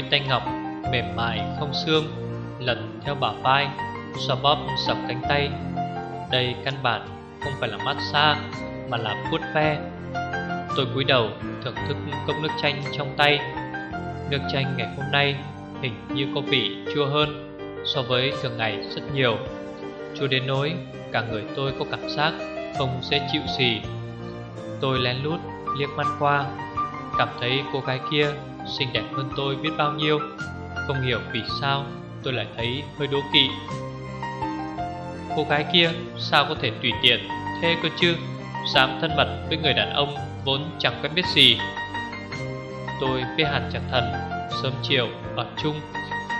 Đôi tay ngọc, mềm mại không xương Lần theo bả vai, Xoa bóp dọc cánh tay. Đây căn bản không phải là massage, Mà là vuốt ve Tôi cúi đầu thưởng thức cốc nước chanh trong tay. Nước chanh ngày hôm nay hình như có vị chua hơn So với thường ngày rất nhiều. Chua đến nỗi cả người tôi có cảm giác không dễ chịu gì. Tôi lén lút liếc mắt qua, Cảm thấy cô gái kia xinh đẹp hơn tôi biết bao nhiêu. Không hiểu vì sao tôi lại thấy hơi đố kỵ. Cô gái kia sao có thể tùy tiện thế cơ chứ? Dám thân mật với người đàn ông vốn chẳng quen biết gì. Tôi với hàn chẳng thần, Sớm chiều ở chung.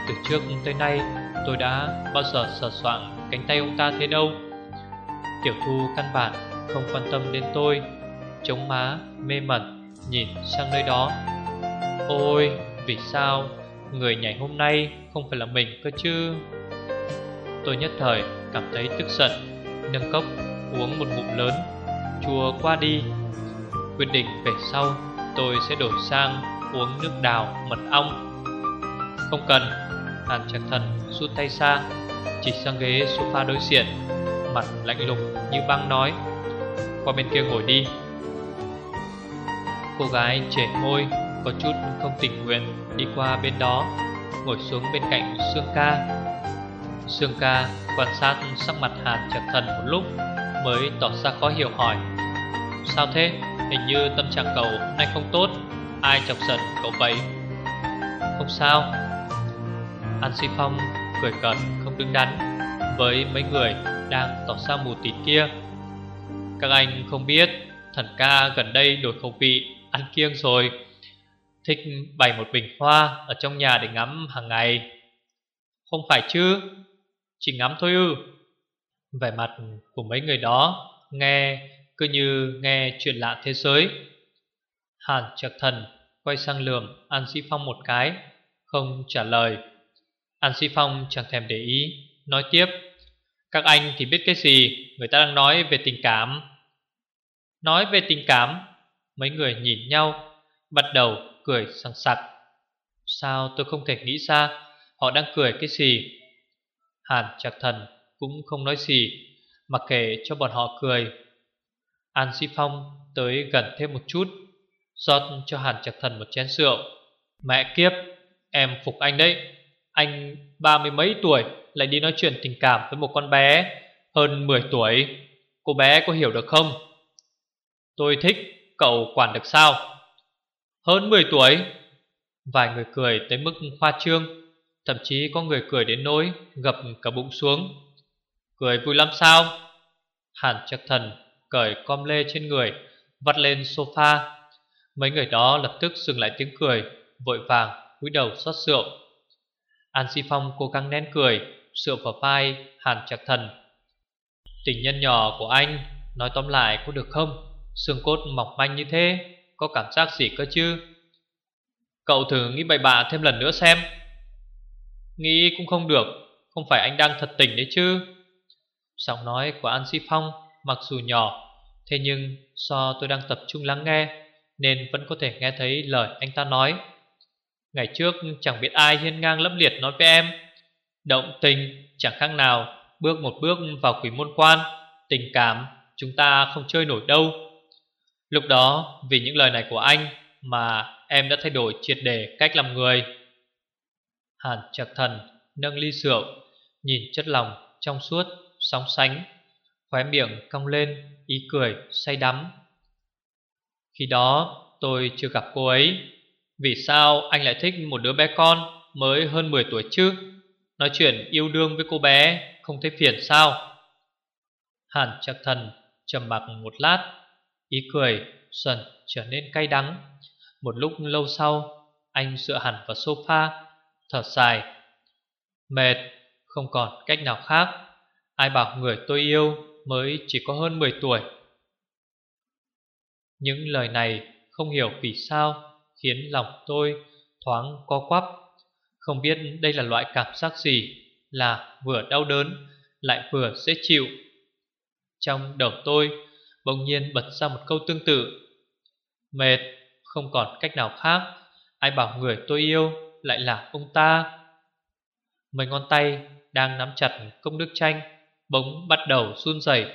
Từ trước tới nay, tôi đã bao giờ sờ soạn cánh tay ông ta thế đâu. Tiểu thu căn bản không quan tâm đến tôi. Chống má, mê mẩn, nhìn sang nơi đó. Ôi, vì sao người nhảy hôm nay không phải là mình cơ chứ? Tôi nhất thời cảm thấy tức giận, Nâng cốc uống một ngụm lớn. Chua qua đi. Quyết định về sau, tôi sẽ đổi sang uống nước đào mật ong. Không cần, Hàn Trạc Thần rút tay xa Chỉ sang ghế sofa đối diện, Mặt lạnh lùng như băng nói, Qua bên kia ngồi đi. Cô gái trẻ môi có chút không tình nguyện Đi qua bên đó, Ngồi xuống bên cạnh Sương Ca Sương Ca quan sát sắc mặt Hàn Trạc Thần một lúc, Mới tỏ ra khó hiểu hỏi, Sao thế? Hình như tâm trạng cậu nay không tốt, Ai chọc giận cậu vậy? Không sao An Si Phong cười cợt không đứng đắn Với mấy người đang tỏ ra mù tịt kia Các anh không biết, Thần ca gần đây đổi khẩu vị Ăn kiêng rồi Thích bày một bình hoa Ở trong nhà để ngắm hàng ngày. Không phải chứ, Chỉ ngắm thôi ư. Vẻ mặt của mấy người đó Nghe cứ như nghe chuyện lạ thế giới. Hàn Trạc Thần quay sang lườm An Sĩ Phong một cái, Không trả lời. An Sĩ Phong chẳng thèm để ý, Nói tiếp. Các anh thì biết cái gì? Người ta đang nói về tình cảm. Nói về tình cảm, Mấy người nhìn nhau, Bắt đầu cười sẵn sặc. Sao tôi không thể nghĩ ra Họ đang cười cái gì? Hàn chặt Thần cũng không nói gì, Mặc kệ cho bọn họ cười. An Sĩ Phong tới gần thêm một chút, rót cho Hàn chặt Thần một chén rượu. Mẹ kiếp, Em phục anh đấy. Anh ba mươi mấy tuổi, Lại đi nói chuyện tình cảm với một con bé Hơn 10 tuổi. Cô bé có hiểu được không? Tôi thích cậu quản được sao? Hơn 10 tuổi. Vài người cười tới mức khoa trương, Thậm chí có người cười đến nỗi Gập cả bụng xuống. Cười vui lắm sao? Hàn chắc Thần cởi com lê trên người, Vắt lên sofa. Mấy người đó lập tức dừng lại tiếng cười, Vội vàng cúi đầu xót rượu. An Si Phong cố gắng nén cười Sượu vào vai Hàn Trạc Thần. Tình nhân nhỏ của anh, Nói tóm lại có được không? Xương cốt mỏng manh như thế. Có cảm giác gì cơ chứ? Cậu thử nghĩ bậy bạ thêm lần nữa xem. Nghĩ cũng không được, Không phải anh đang thật tình đấy chứ. Giọng nói của An Si Phong Mặc dù nhỏ, Thế nhưng do tôi đang tập trung lắng nghe Nên vẫn có thể nghe thấy lời anh ta nói. Ngày trước chẳng biết ai hiên ngang lẫm liệt nói với em, Động tình chẳng khác nào Bước một bước vào quỷ môn quan, Tình cảm chúng ta không chơi nổi đâu. Lúc đó vì những lời này của anh Mà em đã thay đổi triệt để cách làm người. Hàn chặt Thần nâng ly rượu Nhìn chất lòng trong suốt, sóng sánh Khóe miệng cong lên Ý cười say đắm. Khi đó tôi chưa gặp cô ấy. Vì sao anh lại thích một đứa bé con Mới hơn 10 tuổi chứ? Nói chuyện yêu đương với cô bé Không thấy phiền sao? Hàn chặt Thần trầm mặc một lát, ý cười dần trở nên cay đắng. Một lúc lâu sau, anh dựa hẳn vào sofa, thở dài. Mệt, không còn cách nào khác. Ai bảo người tôi yêu mới chỉ có hơn 10 tuổi. Những lời này không hiểu vì sao khiến lòng tôi thoáng co quắp. Không biết đây là loại cảm giác gì là vừa đau đớn lại vừa dễ chịu. Trong đầu tôi bỗng nhiên bật ra một câu tương tự. Mệt, không còn cách nào khác. Ai bảo người tôi yêu lại là ông ta. Mấy ngón tay đang nắm chặt công đức chanh bỗng bắt đầu run rẩy.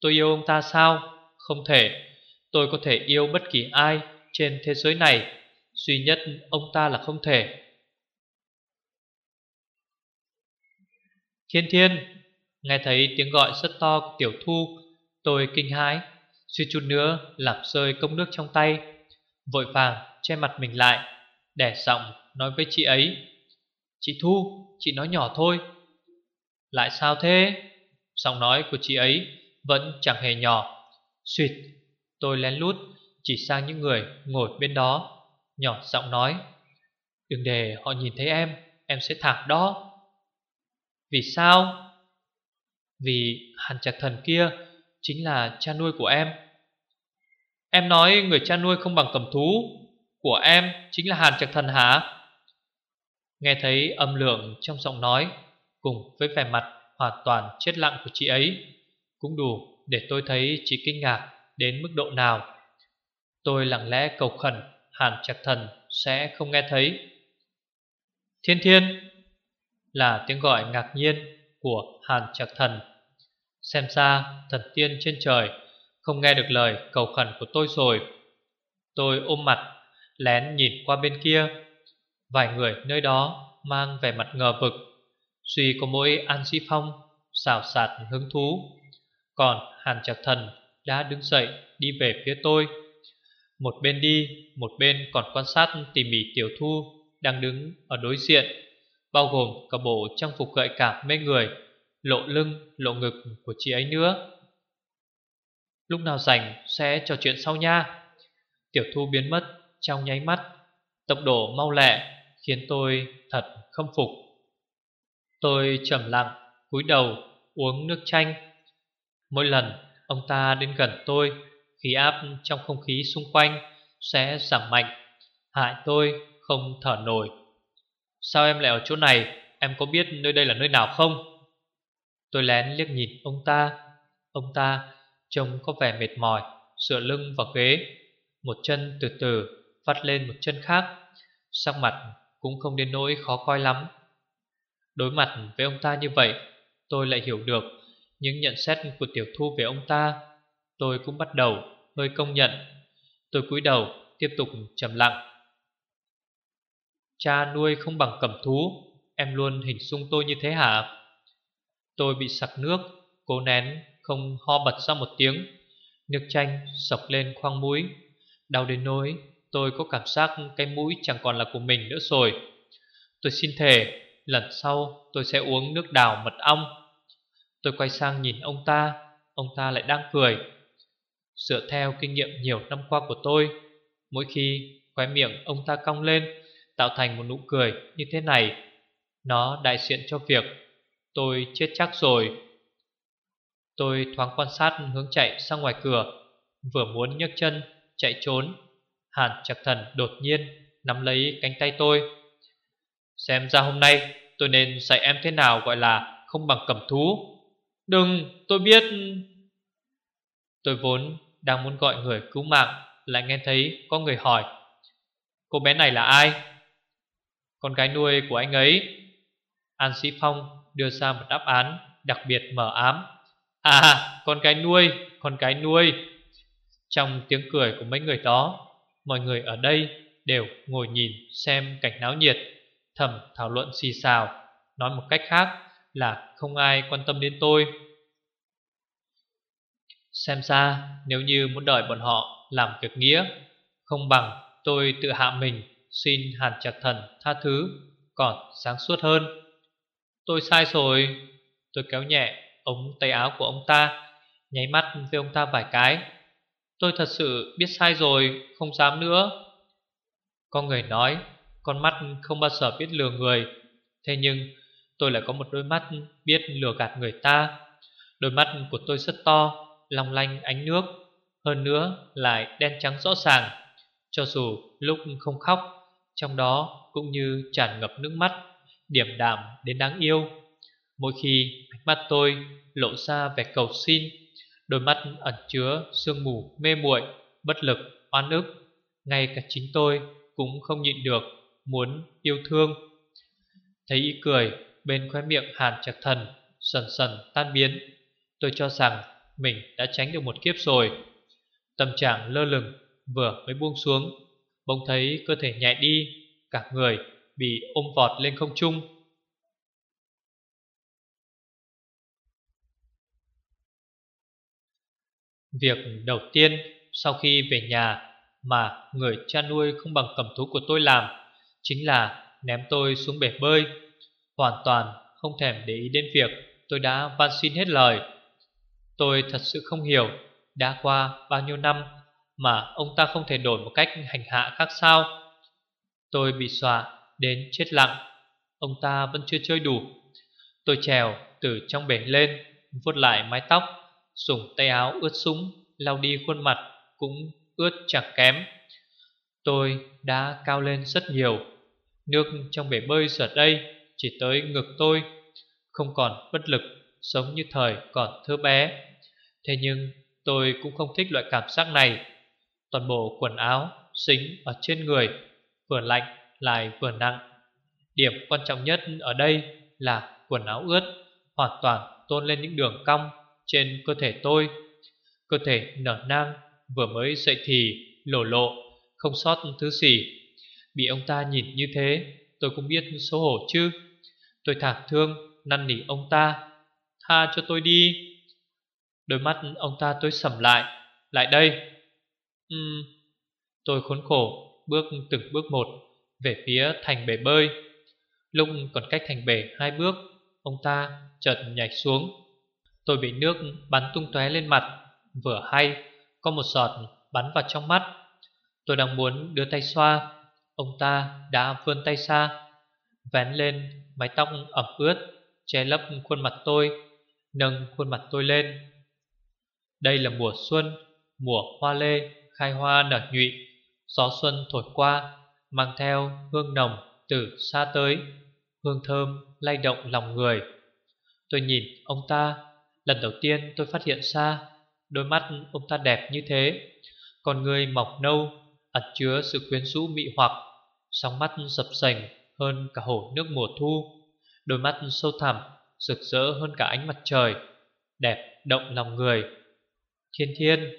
Tôi yêu ông ta sao? Không thể. Tôi có thể yêu bất kỳ ai trên thế giới này, duy nhất ông ta là không thể. Thiên Thiên, nghe thấy tiếng gọi rất to của Tiểu Thu, tôi kinh hãi, suy chút nữa làm rơi cốc nước trong tay, vội vàng che mặt mình lại, đẻ giọng nói với chị ấy. Chị Thu, chị nói nhỏ thôi. Lại sao thế? Giọng nói của chị ấy vẫn chẳng hề nhỏ. Xuyệt, tôi lén lút chỉ sang những người ngồi bên đó, nhỏ giọng nói. Đừng để họ nhìn thấy em, em sẽ thảm đó. Vì sao? Vì hàn chặt thần kia chính là cha nuôi của em. Em nói người cha nuôi không bằng cầm thú, của em chính là hàn Trạc thần hả? Nghe thấy âm lượng trong giọng nói, cùng với vẻ mặt hoàn toàn chết lặng của chị ấy, cũng đủ để tôi thấy chị kinh ngạc đến mức độ nào. Tôi lặng lẽ cầu khẩn Hàn Trạc Thần sẽ không nghe thấy. Thiên Thiên là tiếng gọi ngạc nhiên của Hàn Trạc Thần. Xem ra thần tiên trên trời không nghe được lời cầu khẩn của tôi rồi. Tôi ôm mặt, lén nhìn qua bên kia. Vài người nơi đó mang vẻ mặt ngờ vực. Duy có mỗi An Sĩ Phong xào sạt hứng thú. Còn Hàn Trạc Thần đã đứng dậy đi về phía tôi. Một bên đi, một bên còn quan sát tỉ mỉ Tiểu Thu đang đứng ở đối diện, bao gồm cả bộ trang phục gợi cảm mê người, lộ lưng, lộ ngực của chị ấy nữa. Lúc nào rảnh sẽ trò chuyện sau nha. Tiểu Thu biến mất trong nháy mắt, tốc độ mau lẹ khiến tôi thật khâm phục. Tôi trầm lặng, cúi đầu uống nước chanh. Mỗi lần ông ta đến gần tôi Khí áp trong không khí xung quanh Sẽ giảm mạnh Hại tôi không thở nổi Sao em lại ở chỗ này Em có biết nơi đây là nơi nào không Tôi lén liếc nhìn ông ta. Ông ta trông có vẻ mệt mỏi, Sửa lưng vào ghế. Một chân từ từ vắt lên một chân khác. Sắc mặt cũng không đến nỗi khó coi lắm. Đối mặt với ông ta như vậy, Tôi lại hiểu được Những nhận xét của tiểu thu về ông ta. Tôi cũng bắt đầu hơi công nhận. Tôi cúi đầu tiếp tục trầm lặng. Cha nuôi không bằng cầm thú. Em luôn hình dung tôi như thế hả? Tôi bị sặc nước, Cố nén, không ho bật ra một tiếng. Nước chanh sọc lên khoang mũi. Đau đến nỗi Tôi có cảm giác cái mũi chẳng còn là của mình nữa rồi. Tôi xin thề, Lần sau tôi sẽ uống nước đào mật ong. Tôi quay sang nhìn ông ta Ông ta lại đang cười. Dựa theo kinh nghiệm nhiều năm qua của tôi, Mỗi khi khóe miệng ông ta cong lên, Tạo thành một nụ cười như thế này, Nó đại diện cho việc Tôi chết chắc rồi. Tôi thoáng quan sát hướng chạy sang ngoài cửa, Vừa muốn nhấc chân, chạy trốn. Hàn chặt thần đột nhiên Nắm lấy cánh tay tôi. Xem ra hôm nay tôi nên dạy em thế nào gọi là không bằng cầm thú. Đừng, tôi biết. Tôi vốn đang muốn gọi người cứu mạng, Lại nghe thấy có người hỏi, Cô bé này là ai? Con gái nuôi của anh ấy. An Sĩ Phong đưa ra một đáp án Đặc biệt mở ám. À con cái nuôi, Con cái nuôi. Trong tiếng cười của mấy người đó, Mọi người ở đây đều ngồi nhìn Xem cảnh náo nhiệt, Thầm thảo luận xì xào, Nói một cách khác là không ai quan tâm đến tôi. Xem ra, nếu như muốn đợi bọn họ làm việc nghĩa, Không bằng tôi tự hạ mình Xin hàn chặt thần tha thứ, Còn sáng suốt hơn. Tôi sai rồi. Tôi kéo nhẹ ống tay áo của ông ta, Nháy mắt với ông ta vài cái. Tôi thật sự biết sai rồi, Không dám nữa. Con người nói, Con mắt không bao giờ biết lừa người. Thế nhưng, tôi lại có một đôi mắt Biết lừa gạt người ta. Đôi mắt của tôi rất to, Long lanh ánh nước. Hơn nữa, lại đen trắng rõ ràng. Cho dù lúc không khóc, Trong đó cũng như tràn ngập nước mắt. Điểm đạm đến đáng yêu. Mỗi khi ánh mắt tôi lộ ra vẻ cầu xin Đôi mắt ẩn chứa sương mù mê muội Bất lực, oan ức Ngay cả chính tôi cũng không nhịn được Muốn yêu thương. Thấy ý cười bên khóe miệng hàn chặt thần Sần sần tan biến Tôi cho rằng mình đã tránh được một kiếp rồi. Tâm trạng lơ lửng vừa mới buông xuống Bỗng thấy cơ thể nhẹ đi Cả người bị ôm vọt lên không trung Việc đầu tiên sau khi về nhà mà người cha nuôi không bằng cầm thú của tôi làm chính là ném tôi xuống bể bơi, hoàn toàn không thèm để ý đến việc tôi đã van xin hết lời. Tôi thật sự không hiểu đã qua bao nhiêu năm mà ông ta không thể đổi một cách hành hạ khác sao. Tôi bị xòa đến chết lặng, ông ta vẫn chưa chơi đủ. Tôi trèo từ trong bể lên, vuốt lại mái tóc Dùng tay áo ướt sũng lau đi khuôn mặt cũng ướt chẳng kém. Tôi đã cao lên rất nhiều. Nước trong bể bơi giờ đây chỉ tới ngực tôi Không còn bất lực giống như thời còn thơ bé. Thế nhưng tôi cũng không thích loại cảm giác này. Toàn bộ quần áo dính ở trên người Vừa lạnh lại vừa nặng Điểm quan trọng nhất ở đây là quần áo ướt Hoàn toàn tôn lên những đường cong trên cơ thể tôi. Cơ thể nở nang, vừa mới dậy thì lổ lộ, Không sót thứ gì. Bị ông ta nhìn như thế, Tôi cũng biết xấu hổ chứ. Tôi thảm thương, năn nỉ ông ta. Tha cho tôi đi. Đôi mắt ông ta tôi sầm lại. Lại đây. Uhm. Tôi khốn khổ Bước từng bước một. Về phía thành bể bơi. Lúc còn cách thành bể hai bước, Ông ta chợt nhảy xuống. Tôi bị nước bắn tung tóe lên mặt, Vừa hay, Có một giọt bắn vào trong mắt. Tôi đang muốn đưa tay xoa, Ông ta đã vươn tay xa Vén lên mái tóc ẩm ướt, Che lấp khuôn mặt tôi, Nâng khuôn mặt tôi lên. Đây là mùa xuân, Mùa hoa lê, khai hoa nở nhụy, Gió xuân thổi qua. Mang theo hương nồng từ xa tới, Hương thơm lay động lòng người. Tôi nhìn ông ta, Lần đầu tiên tôi phát hiện ra Đôi mắt ông ta đẹp như thế Còn người mọc nâu, Ẩn chứa sự quyến rũ mị hoặc Sóng mắt sập sành hơn cả hồ nước mùa thu, Đôi mắt sâu thẳm, Rực rỡ hơn cả ánh mặt trời, Đẹp động lòng người. Thiên thiên,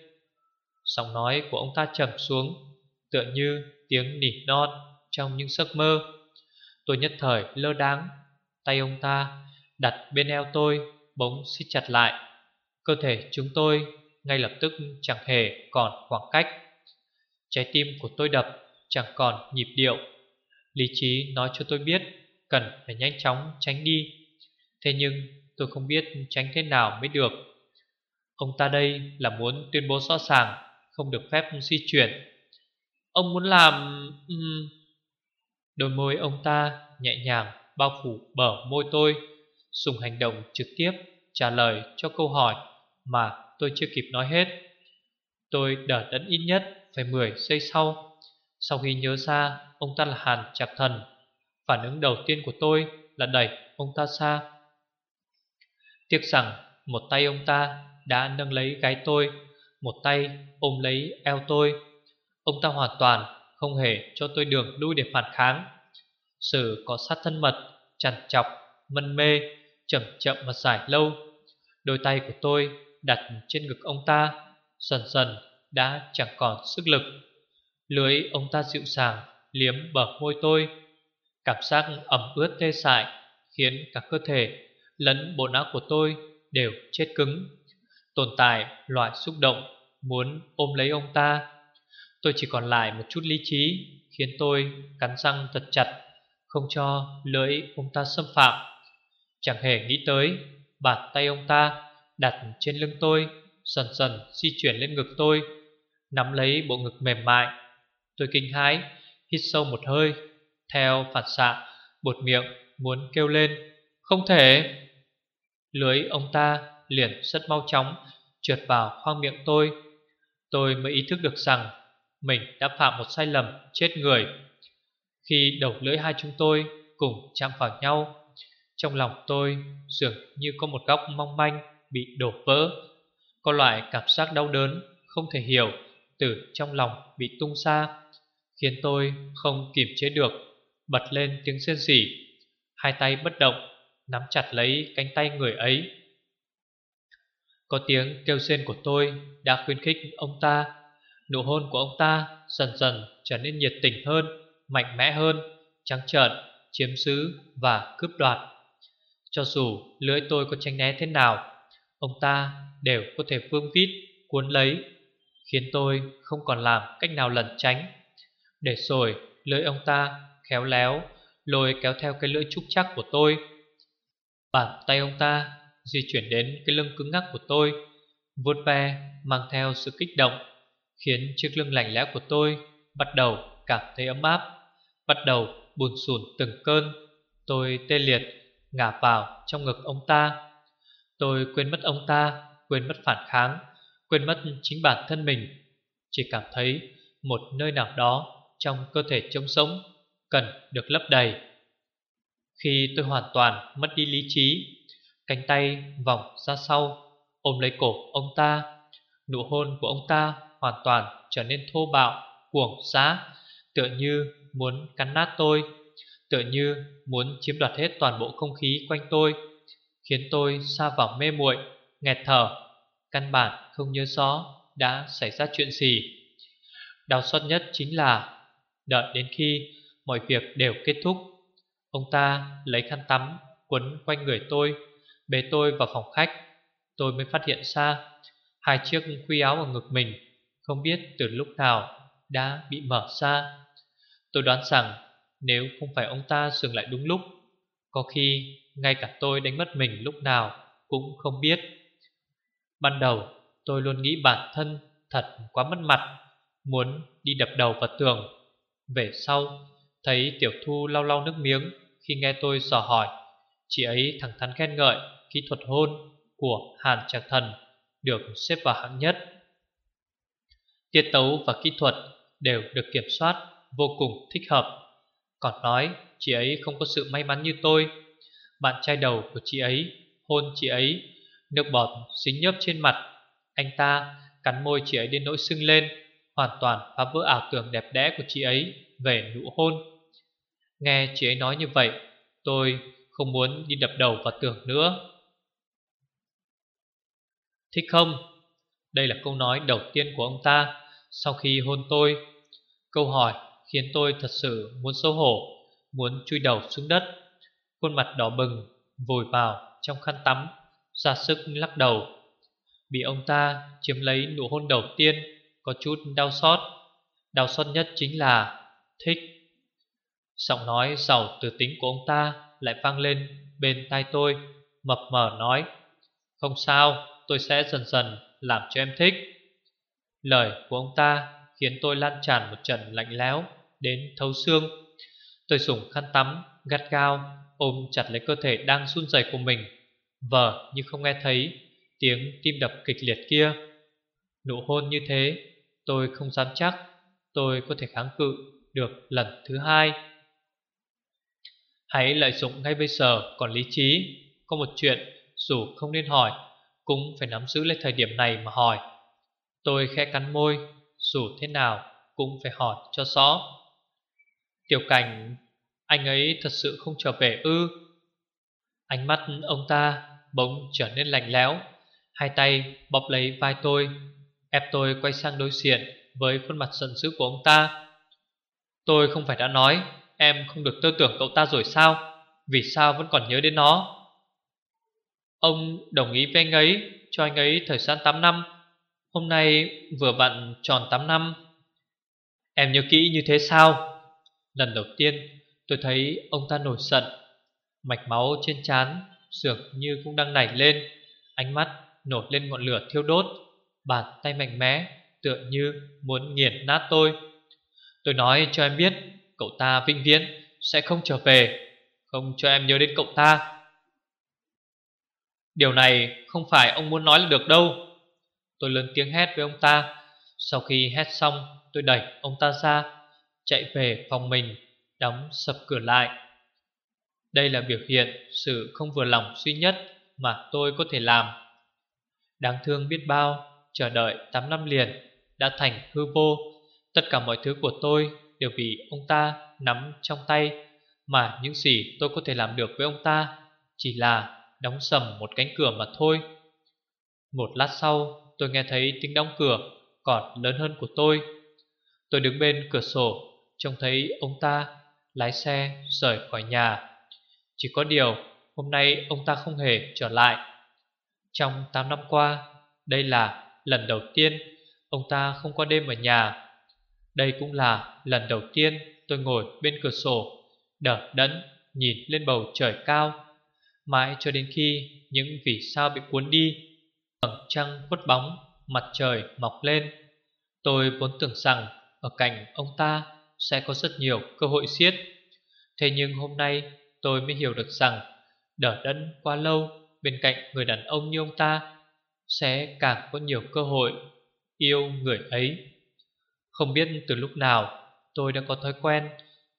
Giọng nói của ông ta trầm xuống, Tựa như tiếng nỉ non Trong những giấc mơ. Tôi nhất thời lơ đáng Tay ông ta đặt bên eo tôi, Bỗng xích chặt lại. Cơ thể chúng tôi ngay lập tức chẳng hề còn khoảng cách. Trái tim của tôi đập, chẳng còn nhịp điệu. Lý trí nói cho tôi biết Cần phải nhanh chóng tránh đi. Thế nhưng tôi không biết tránh thế nào mới được. Ông ta đây là muốn tuyên bố rõ ràng, Không được phép di chuyển. Ông muốn làm... Đôi môi ông ta nhẹ nhàng bao phủ bờ môi tôi Dùng hành động trực tiếp trả lời cho câu hỏi mà tôi chưa kịp nói hết. Tôi đợi đẫn ít nhất phải 10 giây sau. Sau khi nhớ ra ông ta là Hàn Trạc Thần, phản ứng đầu tiên của tôi là đẩy ông ta xa. Tiếc rằng một tay ông ta đã nâng lấy gái tôi, một tay ôm lấy eo tôi. Ông ta hoàn toàn không hề cho tôi đường lui để phản kháng. Sự có sát thân mật, chằn chọc, mân mê, chậm chậm mà dài lâu. Đôi tay của tôi đặt trên ngực ông ta Dần dần đã chẳng còn sức lực Lưới ông ta dịu dàng Liếm bờ môi tôi Cảm giác ẩm ướt tê dại Khiến cả cơ thể Lẫn bộ não của tôi đều chết cứng Tồn tại loại xúc động Muốn ôm lấy ông ta Tôi chỉ còn lại một chút lý trí, Khiến tôi cắn răng thật chặt, Không cho lưỡi ông ta xâm phạm. Chẳng hề nghĩ tới, Bàn tay ông ta đặt trên lưng tôi, Dần dần di chuyển lên ngực tôi, Nắm lấy bộ ngực mềm mại. Tôi kinh hãi, Hít sâu một hơi, Theo phản xạ Bột miệng muốn kêu lên, Không thể! Lưới ông ta liền rất mau chóng Trượt vào khoang miệng tôi. Tôi mới ý thức được rằng mình đã phạm một sai lầm chết người. Khi đầu lưỡi hai chúng tôi Cùng chạm vào nhau, Trong lòng tôi dường như có một góc mong manh Bị đổ vỡ. Có loại cảm giác đau đớn Không thể hiểu Từ trong lòng bị tung xa Khiến tôi không kiềm chế được, Bật lên tiếng rên rỉ. Hai tay bất động, Nắm chặt lấy cánh tay người ấy. Có tiếng kêu rên của tôi Đã khuyến khích ông ta Nụ hôn của ông ta dần dần trở nên nhiệt tình hơn Mạnh mẽ hơn Trắng trợn, chiếm giữ và cướp đoạt. Cho dù lưỡi tôi có tránh né thế nào Ông ta đều có thể vương vít Cuốn lấy Khiến tôi không còn làm cách nào lẩn tránh. Để rồi lưỡi ông ta khéo léo Lôi kéo theo cái lưỡi trúc chắc của tôi. Bàn tay ông ta di chuyển đến cái lưng cứng ngắc của tôi vuốt ve mang theo sự kích động. Khiến chiếc lưng lạnh lẽo của tôi Bắt đầu cảm thấy ấm áp, Bắt đầu buồn sùn từng cơn. Tôi tê liệt, Ngả vào trong ngực ông ta. Tôi quên mất ông ta, Quên mất phản kháng, Quên mất chính bản thân mình. Chỉ cảm thấy một nơi nào đó Trong cơ thể trống sống Cần được lấp đầy. Khi tôi hoàn toàn mất đi lý trí, Cánh tay vòng ra sau, Ôm lấy cổ ông ta, Nụ hôn của ông ta hoàn toàn trở nên thô bạo, cuồng giá Tựa như muốn cắn nát tôi Tựa như muốn chiếm đoạt hết toàn bộ không khí quanh tôi Khiến tôi xa vào mê muội nghẹt thở. Căn bản không nhớ rõ đã xảy ra chuyện gì. Đau xót nhất chính là Đợi đến khi mọi việc đều kết thúc Ông ta lấy khăn tắm quấn quanh người tôi Bế tôi vào phòng khách. Tôi mới phát hiện ra Hai chiếc khuy áo ở ngực mình. Không biết từ lúc nào đã bị mở ra. Tôi đoán rằng Nếu không phải ông ta dừng lại đúng lúc, Có khi ngay cả tôi đánh mất mình lúc nào Cũng không biết. Ban đầu, tôi luôn nghĩ bản thân Thật quá mất mặt, Muốn đi đập đầu vào tường. Về sau, Thấy Tiểu Thu lau lau nước miếng Khi nghe tôi dò hỏi, Chị ấy thẳng thắn khen ngợi Kỹ thuật hôn của Hàn Trạc Thần Được xếp vào hạng nhất. Tiết tấu và kỹ thuật Đều được kiểm soát Vô cùng thích hợp. Còn nói, chị ấy không có sự may mắn như tôi. Bạn trai đầu của chị ấy, Hôn chị ấy, Nước bọt dính nhớp trên mặt. Anh ta cắn môi chị ấy đến nỗi sưng lên, Hoàn toàn phá vỡ ảo tưởng đẹp đẽ của chị ấy Về nụ hôn. Nghe chị ấy nói như vậy, Tôi không muốn đi đập đầu vào tường nữa. Thích không? Đây là câu nói đầu tiên của ông ta. Sau khi hôn tôi. Câu hỏi khiến tôi thật sự muốn xấu hổ, Muốn chui đầu xuống đất. Khuôn mặt đỏ bừng, Vùi vào trong khăn tắm, ra sức lắc đầu. Bị ông ta chiếm lấy nụ hôn đầu tiên, Có chút đau xót. Đau xót nhất chính là Thích. Giọng nói giàu từ tính của ông ta Lại vang lên bên tai tôi, Mập mờ nói, Không sao, tôi sẽ dần dần Làm cho em thích. Lời của ông ta khiến tôi lan tràn Một trận lạnh lẽo đến thấu xương. Tôi dùng khăn tắm, gắt gao, Ôm chặt lấy cơ thể đang run rẩy của mình. Vờ như không nghe thấy Tiếng tim đập kịch liệt kia. Nụ hôn như thế, Tôi không dám chắc Tôi có thể kháng cự được lần thứ hai. Hãy lợi dụng ngay bây giờ còn lý trí. Có một chuyện dù không nên hỏi, Cũng phải nắm giữ lấy thời điểm này mà hỏi. Tôi khẽ cắn môi, Dù thế nào cũng phải hỏi cho rõ. Tiểu cảnh, Anh ấy thật sự không trở về ư? Ánh mắt ông ta bỗng trở nên lạnh lẽo, Hai tay bọc lấy vai tôi, Ép tôi quay sang đối diện Với khuôn mặt giận dữ của ông ta. Tôi không phải đã nói, Em không được tư tưởng cậu ta rồi sao? Vì sao vẫn còn nhớ đến nó? Ông đồng ý với anh ấy Cho anh ấy thời gian 8 năm. Hôm nay vừa vặn tròn 8 năm. Em nhớ kỹ như thế sao? Lần đầu tiên tôi thấy ông ta nổi giận. Mạch máu trên trán Dường như cũng đang nảy lên. Ánh mắt nổi lên ngọn lửa thiêu đốt. Bàn tay mạnh mẽ Tựa như muốn nghiền nát tôi. Tôi nói cho em biết Cậu ta vĩnh viễn sẽ không trở về. Không cho em nhớ đến cậu ta. Điều này không phải ông muốn nói là được đâu. Tôi lớn tiếng hét với ông ta. Sau khi hét xong, tôi đẩy ông ta ra, Chạy về phòng mình, Đóng sập cửa lại. Đây là biểu hiện sự không vừa lòng duy nhất Mà tôi có thể làm. Đáng thương biết bao, Chờ đợi 8 năm liền Đã thành hư vô. Tất cả mọi thứ của tôi đều bị ông ta nắm trong tay, Mà những gì tôi có thể làm được với ông ta Chỉ là đóng sầm một cánh cửa mà thôi. Một lát sau tôi nghe thấy tiếng đóng cửa, còn lớn hơn của tôi. Tôi đứng bên cửa sổ, Trông thấy ông ta lái xe rời khỏi nhà. Chỉ có điều, hôm nay ông ta không hề trở lại. Trong 8 năm qua, Đây là lần đầu tiên Ông ta không qua đêm ở nhà. Đây cũng là lần đầu tiên tôi ngồi bên cửa sổ Đỡ đẫn nhìn lên bầu trời cao. Mãi cho đến khi những vì sao bị cuốn đi Bằng trăng khuất bóng, Mặt trời mọc lên. Tôi vốn tưởng rằng Ở cạnh ông ta sẽ có rất nhiều cơ hội siết. Thế nhưng hôm nay tôi mới hiểu được rằng Đỡ đẫn quá lâu Bên cạnh người đàn ông như ông ta Sẽ càng có nhiều cơ hội Yêu người ấy. Không biết từ lúc nào Tôi đã có thói quen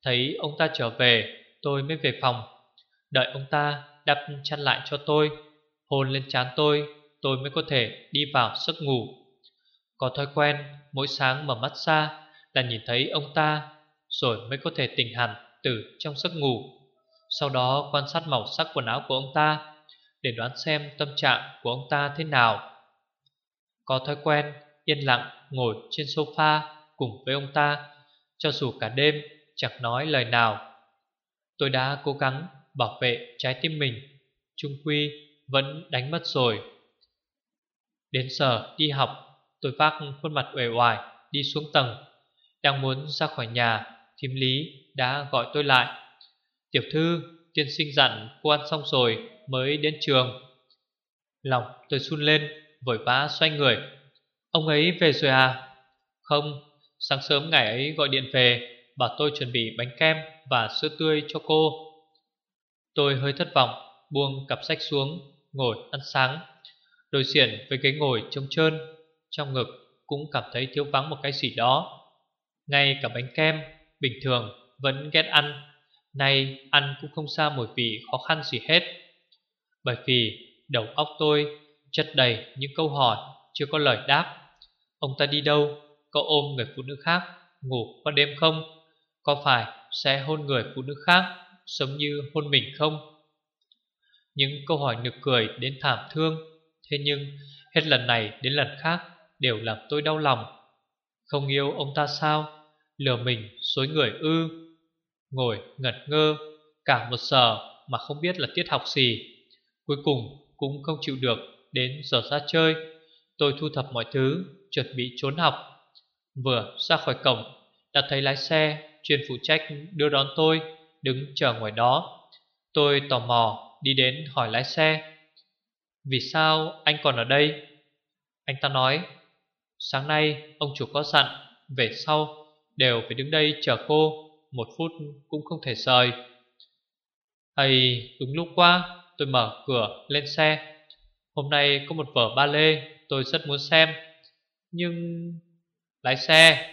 Thấy ông ta trở về, Tôi mới về phòng. Đợi ông ta đắp chăn lại cho tôi, Hôn lên trán tôi. Tôi mới có thể đi vào giấc ngủ. Có thói quen, Mỗi sáng mở mắt ra Là nhìn thấy ông ta, Rồi mới có thể tỉnh hẳn từ trong giấc ngủ. Sau đó quan sát màu sắc quần áo của ông ta Để đoán xem tâm trạng của ông ta thế nào. Có thói quen yên lặng ngồi trên sofa cùng với ông ta, Cho dù cả đêm chẳng nói lời nào. Tôi đã cố gắng bảo vệ trái tim mình, Trung Quy vẫn đánh mất rồi. Đến giờ đi học, Tôi vác khuôn mặt uể oải, Đi xuống tầng. Đang muốn ra khỏi nhà Thím Lý đã gọi tôi lại. Tiểu thư, tiên sinh dặn cô ăn xong rồi mới đến trường. Lòng tôi run lên, Vội vã xoay người. Ông ấy về rồi à? Không, Sáng sớm ngày ấy gọi điện về, Bảo tôi chuẩn bị bánh kem và sữa tươi cho cô. Tôi hơi thất vọng, Buông cặp sách xuống, Ngồi ăn sáng. Đối diện với cái ngồi trông trơn Trong ngực cũng cảm thấy thiếu vắng một cái gì đó Ngay cả bánh kem, Bình thường, vẫn ghét ăn Nay ăn cũng không xa mùi vị khó khăn gì hết Bởi vì đầu óc tôi chất đầy những câu hỏi chưa có lời đáp Ông ta đi đâu? Có ôm người phụ nữ khác Ngủ qua đêm không? Có phải sẽ hôn người phụ nữ khác Giống như hôn mình không? Những câu hỏi nực cười đến thảm thương Thế nhưng, hết lần này đến lần khác Đều làm tôi đau lòng. Không yêu ông ta sao? Lừa mình dối người ư? Ngồi ngật ngơ, Cả một giờ mà không biết là tiết học gì. Cuối cùng cũng không chịu được Đến giờ ra chơi. Tôi thu thập mọi thứ, Chuẩn bị trốn học. Vừa ra khỏi cổng, Đã thấy lái xe chuyên phụ trách đưa đón tôi Đứng chờ ngoài đó. Tôi tò mò đi đến hỏi lái xe. Vì sao anh còn ở đây? Anh ta nói, Sáng nay ông chủ có dặn Về sau đều phải đứng đây chờ cô, Một phút cũng không thể rời. Hay đúng lúc quá, Tôi mở cửa lên xe. Hôm nay có một vở ba lê Tôi rất muốn xem, Nhưng Lái xe.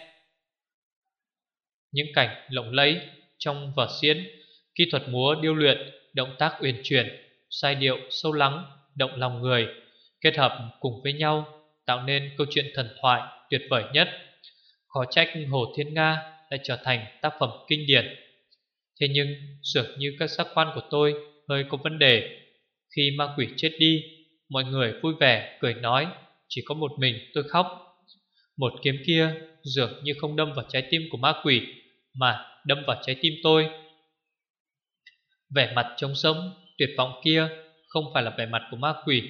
Những cảnh lộng lẫy Trong vở diễn, Kỹ thuật múa điêu luyện, Động tác uyển chuyển Sai điệu sâu lắng Động lòng người, Kết hợp cùng với nhau Tạo nên câu chuyện thần thoại tuyệt vời nhất. Khó trách Hồ Thiên Nga Đã trở thành tác phẩm kinh điển. Thế nhưng, dường như các giác quan của tôi Hơi có vấn đề. Khi ma quỷ chết đi, Mọi người vui vẻ cười nói, Chỉ có một mình tôi khóc. Một kiếm kia dường như không đâm vào trái tim của ma quỷ, Mà đâm vào trái tim tôi. Vẻ mặt trống sống Tuyệt vọng kia không phải là vẻ mặt của ma quỷ,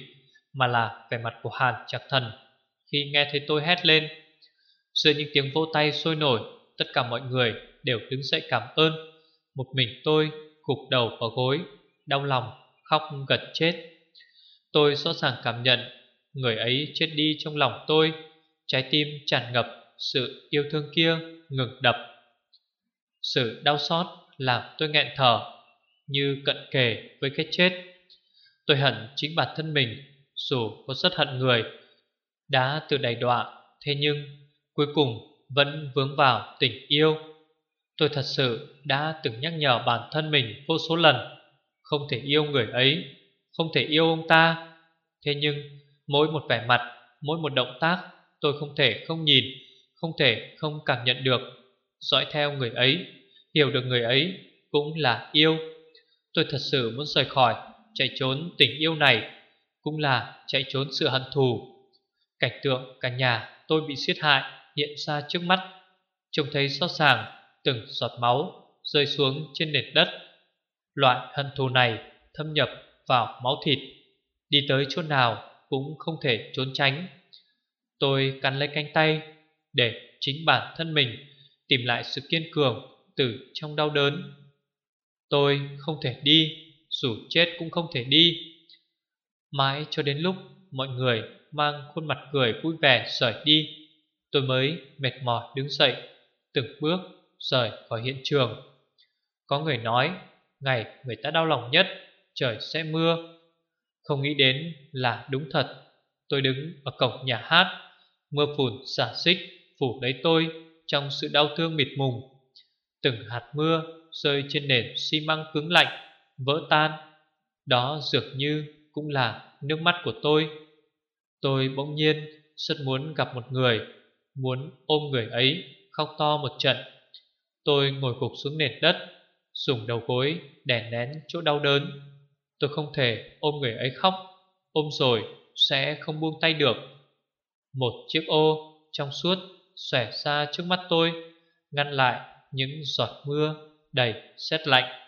Mà là vẻ mặt của Hàn Trạc Thần. Khi nghe thấy tôi hét lên Giữa những tiếng vỗ tay sôi nổi, Tất cả mọi người đều đứng dậy cảm ơn. Một mình tôi gục đầu vào gối, Đau lòng, khóc gật chết. Tôi rõ ràng cảm nhận Người ấy chết đi trong lòng tôi, Trái tim tràn ngập Sự yêu thương kia ngừng đập. Sự đau xót Làm tôi nghẹn thở, Như cận kề với cái chết. Tôi hận chính bản thân mình, Dù có rất hận người, Đã tự đầy đọa, Thế nhưng cuối cùng vẫn vướng vào tình yêu. Tôi thật sự đã từng nhắc nhở bản thân mình vô số lần, Không thể yêu người ấy, Không thể yêu ông ta. Thế nhưng mỗi một vẻ mặt, Mỗi một động tác Tôi không thể không nhìn, Không thể không cảm nhận được. Dõi theo người ấy, Hiểu được người ấy cũng là yêu. Tôi thật sự muốn rời khỏi. Chạy trốn tình yêu này, Cũng là chạy trốn sự hận thù. Cảnh tượng cả nhà tôi bị giết hại Hiện ra trước mắt, Trông thấy rõ ràng từng giọt máu Rơi xuống trên nền đất. Loại hận thù này thâm nhập vào máu thịt, Đi tới chỗ nào cũng không thể trốn tránh. Tôi cắn lấy cánh tay Để chính bản thân mình Tìm lại sự kiên cường Từ trong đau đớn. Tôi không thể đi dù chết cũng không thể đi. Mãi cho đến lúc Mọi người mang khuôn mặt cười vui vẻ rời đi, Tôi mới mệt mỏi đứng dậy, Từng bước rời khỏi hiện trường. Có người nói, Ngày người ta đau lòng nhất, Trời sẽ mưa. Không nghĩ đến là đúng thật, Tôi đứng ở cổng nhà hát, Mưa phùn xả xích Phủ lấy tôi trong sự đau thương mịt mùng. Từng hạt mưa Rơi trên nền xi măng cứng lạnh Vỡ tan. Đó dường như cũng là nước mắt của tôi. Tôi bỗng nhiên rất muốn gặp một người, Muốn ôm người ấy Khóc to một trận. Tôi ngồi cục xuống nền đất, Dùng đầu gối đè nén chỗ đau đớn. Tôi không thể ôm người ấy khóc, Ôm rồi sẽ không buông tay được. Một chiếc ô trong suốt xòe xa trước mắt tôi, Ngăn lại những giọt mưa đầy sét lạnh.